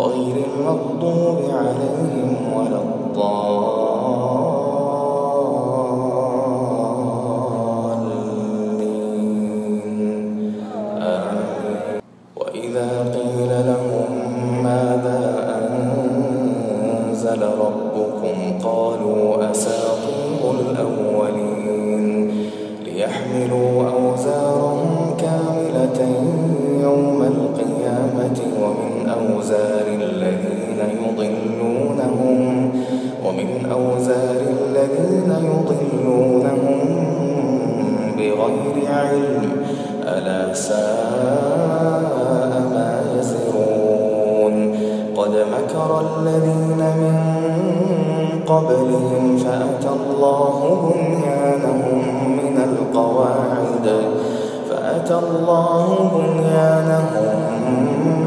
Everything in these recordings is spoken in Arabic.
غير المغضوب عليهم ولا الضالين. آمين وإذا قيل لهم ماذا أنزل ربكم قالوا أساطير الأولين. ليحملوا أوزارهم كاملة يوم القيامة ومن أوزار ومن أوزار الذين يضلونهم بغير علم ألا ساء ما يزرون. قد مكر الذين من قبلهم فأتى الله بنيانهم من القواعد فأتى الله بنيانهم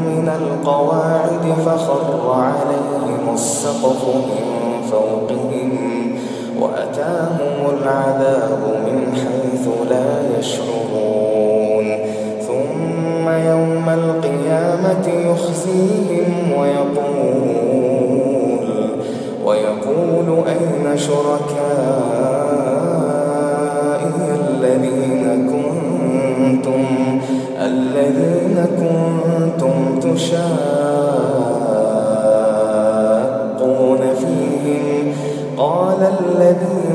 من القواعد فخر عليهم السقف من فوقهم وأتاهم العذاب من حيث لا يشعرون. ثم يوم القيامة يخزيهم ويقول ويقول أين شركائي الذين كنتم الذين كنتم تشاقون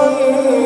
خير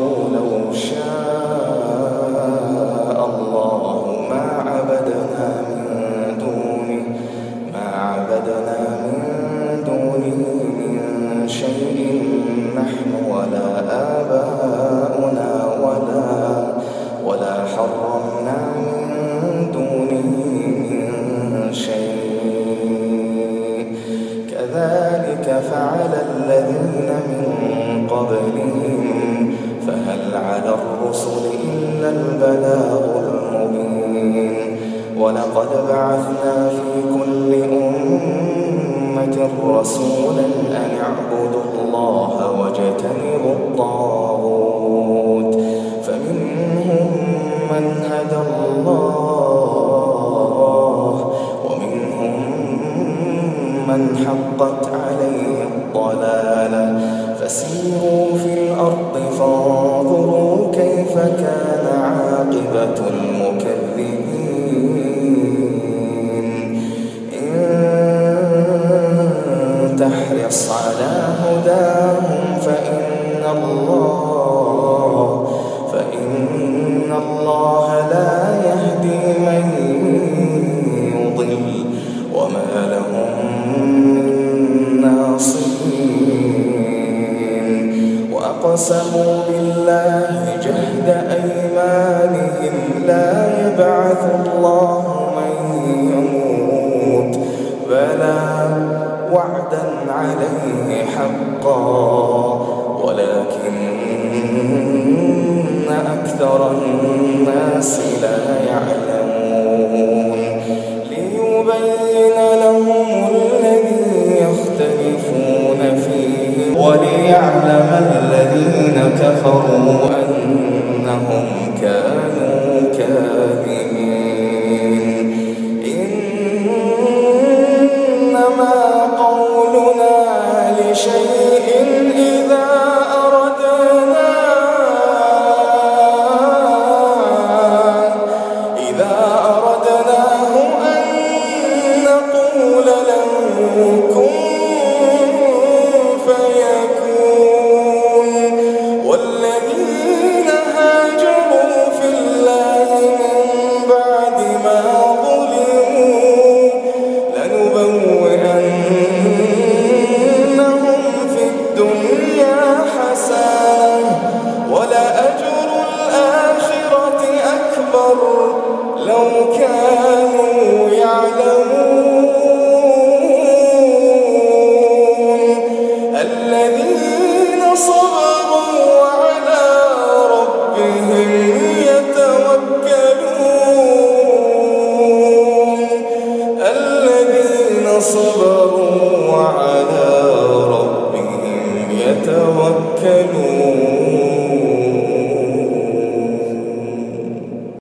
لو شاء الله ما عبدنا من دونه ما عبدنا من دونه من شيء نحن ولا آباؤنا ولا ولا حرمنا من دونه من شيء. كذلك فعل الذين من قبلهم الرسل إلا البلاغ المبين. ولقد بعثنا في كل أمة رسولا أن اعبدوا الله واجتنبوا الطاغوت. فمنهم من هدى الله ومنهم من حقت عليه الضلالة. فسيروا في الأرض فانظروا كان عاقبة المكذبين. إن تحرص على هداهم فإن الله فإن الله لا يهدي من يضل. وما لهم من ناصرين. وأقسموا بالله عند أيمانهم لا يبعث الله من يموت بلى وعدا عليه حقا ولكن أكثر الناس لا